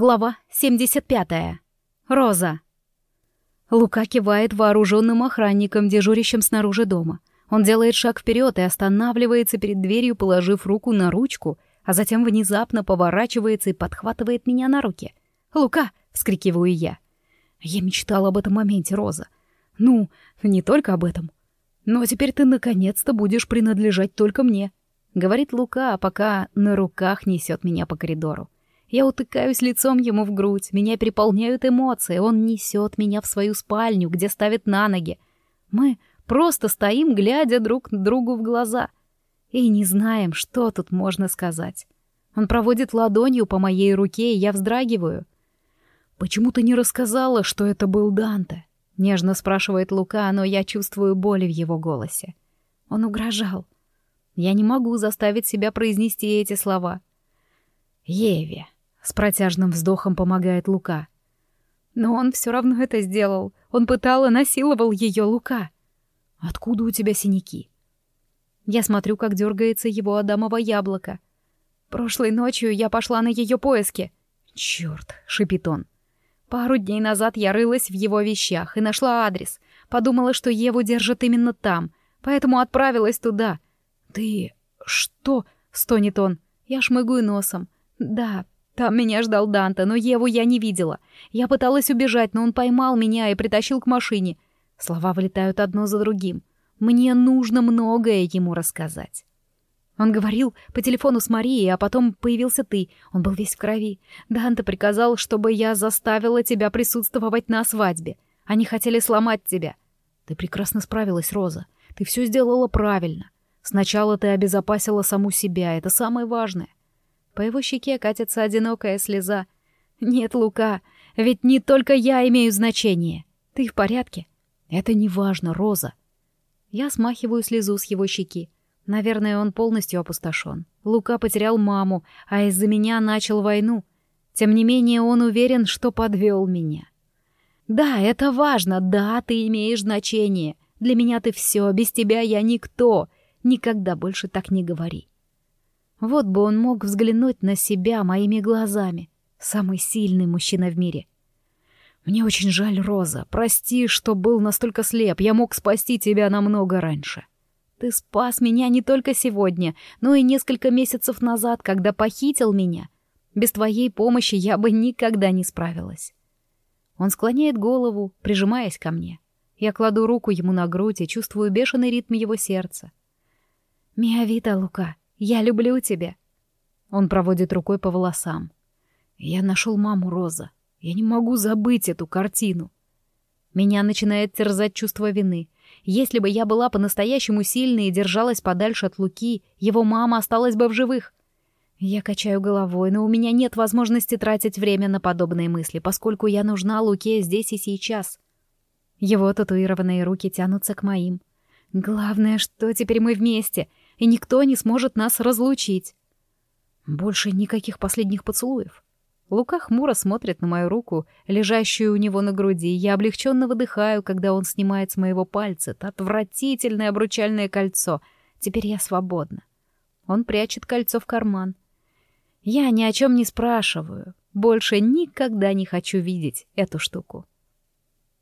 Глава 75. Роза. Лука кивает вооруженным охранником, дежурящим снаружи дома. Он делает шаг вперед и останавливается перед дверью, положив руку на ручку, а затем внезапно поворачивается и подхватывает меня на руки. «Лука!» — вскрикиваю я. Я мечтала об этом моменте, Роза. Ну, не только об этом. Но теперь ты наконец-то будешь принадлежать только мне, — говорит Лука, а пока на руках несет меня по коридору. Я утыкаюсь лицом ему в грудь, меня переполняют эмоции, он несет меня в свою спальню, где ставит на ноги. Мы просто стоим, глядя друг другу в глаза. И не знаем, что тут можно сказать. Он проводит ладонью по моей руке, и я вздрагиваю. «Почему ты не рассказала, что это был Данте?» — нежно спрашивает Лука, но я чувствую боль в его голосе. Он угрожал. Я не могу заставить себя произнести эти слова. «Еве», с протяжным вздохом помогает Лука. Но он все равно это сделал. Он пытал и насиловал ее Лука. Откуда у тебя синяки? Я смотрю, как дергается его адамово яблоко. Прошлой ночью я пошла на ее поиски. Черт, шипит он. Пару дней назад я рылась в его вещах и нашла адрес. Подумала, что Еву держат именно там, поэтому отправилась туда. Ты что? стонет он. Я шмыгаю носом. Да, там меня ждал Данте, но Еву я не видела. Я пыталась убежать, но он поймал меня и притащил к машине. Слова вылетают одно за другим. Мне нужно многое ему рассказать. Он говорил по телефону с Марией, а потом появился ты. Он был весь в крови. Данте приказал, чтобы я заставила тебя присутствовать на свадьбе. Они хотели сломать тебя. Ты прекрасно справилась, Роза. Ты все сделала правильно. Сначала ты обезопасила саму себя, это самое важное. По его щеке катится одинокая слеза. «Нет, Лука, ведь не только я имею значение. Ты в порядке?» «Это не важно, Роза». Я смахиваю слезу с его щеки. Наверное, он полностью опустошен. Лука потерял маму, а из-за меня начал войну. Тем не менее, он уверен, что подвел меня. «Да, это важно, да, ты имеешь значение. Для меня ты все, без тебя я никто. Никогда больше так не говори». Вот бы он мог взглянуть на себя моими глазами. Самый сильный мужчина в мире. Мне очень жаль, Роза. Прости, что был настолько слеп. Я мог спасти тебя намного раньше. Ты спас меня не только сегодня, но и несколько месяцев назад, когда похитил меня. Без твоей помощи я бы никогда не справилась. Он склоняет голову, прижимаясь ко мне. Я кладу руку ему на грудь и чувствую бешеный ритм его сердца. «Миавита, Лука, я люблю тебя. Он проводит рукой по волосам. Я нашел маму Роза. Я не могу забыть эту картину. Меня начинает терзать чувство вины. Если бы я была по-настоящему сильной и держалась подальше от Луки, его мама осталась бы в живых. Я качаю головой, но у меня нет возможности тратить время на подобные мысли, поскольку я нужна Луке здесь и сейчас. Его татуированные руки тянутся к моим. Главное, что теперь мы вместе — и никто не сможет нас разлучить. Больше никаких последних поцелуев. Лука хмуро смотрит на мою руку, лежащую у него на груди, я облегченно выдыхаю, когда он снимает с моего пальца это отвратительное обручальное кольцо. Теперь я свободна. Он прячет кольцо в карман. Я ни о чем не спрашиваю. Больше никогда не хочу видеть эту штуку.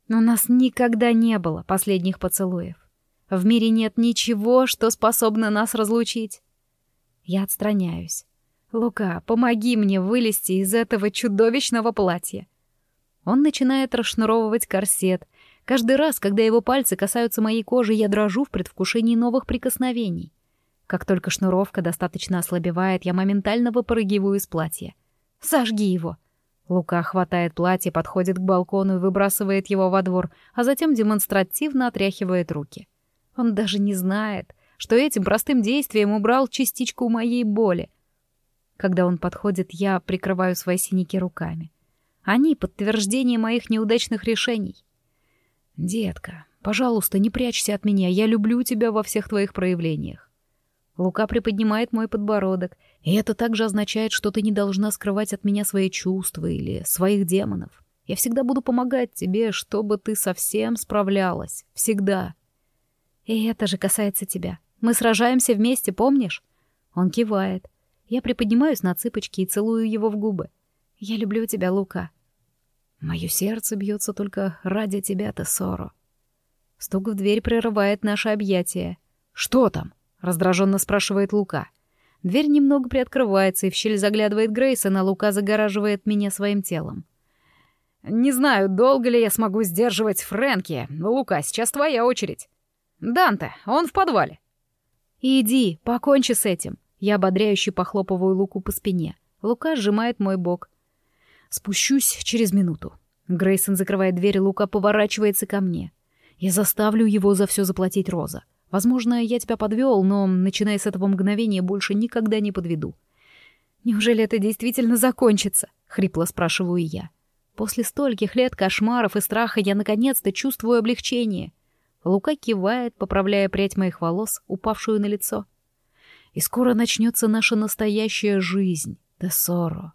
У нас никогда не было последних поцелуев. В мире нет ничего, что способно нас разлучить. Я отстраняюсь. Лука, помоги мне вылезти из этого чудовищного платья. Он начинает расшнуровывать корсет. Каждый раз, когда его пальцы касаются моей кожи, я дрожу в предвкушении новых прикосновений. Как только шнуровка достаточно ослабевает, я моментально выпрыгиваю из платья. «Сожги его!» Лука хватает платье, подходит к балкону и выбрасывает его во двор, а затем демонстративно отряхивает руки. Он даже не знает, что этим простым действием убрал частичку моей боли. Когда он подходит, я прикрываю свои синяки руками. Они — подтверждение моих неудачных решений. «Детка, пожалуйста, не прячься от меня, я люблю тебя во всех твоих проявлениях». Лука приподнимает мой подбородок, и это также означает, что ты не должна скрывать от меня свои чувства или своих демонов. Я всегда буду помогать тебе, чтобы ты совсем справлялась. Всегда. И это же касается тебя. Мы сражаемся вместе, помнишь? Он кивает. Я приподнимаюсь на цыпочки и целую его в губы. «Я люблю тебя, Лука». «Мое сердце бьется только ради тебя, Тессоро». Стук в дверь прерывает наше объятие. «Что там?» — раздраженно спрашивает Лука. Дверь немного приоткрывается, и в щель заглядывает Грейсон, а Лука загораживает меня своим телом. «Не знаю, долго ли я смогу сдерживать Фрэнки. Лука, сейчас твоя очередь. Данте, он в подвале». «Иди, покончи с этим». Я ободряюще похлопываю Луку по спине. Лука сжимает мой бок. «Спущусь через минуту». Грейсон закрывает дверь, Лука поворачивается ко мне. Я заставлю его за все заплатить Роза. Возможно, я тебя подвел, но, начиная с этого мгновения, больше никогда не подведу. «Неужели это действительно закончится?» — хрипло спрашиваю я. После стольких лет кошмаров и страха я наконец-то чувствую облегчение. Лука кивает, поправляя прядь моих волос, упавшую на лицо. И скоро начнется наша настоящая жизнь, Тессоро.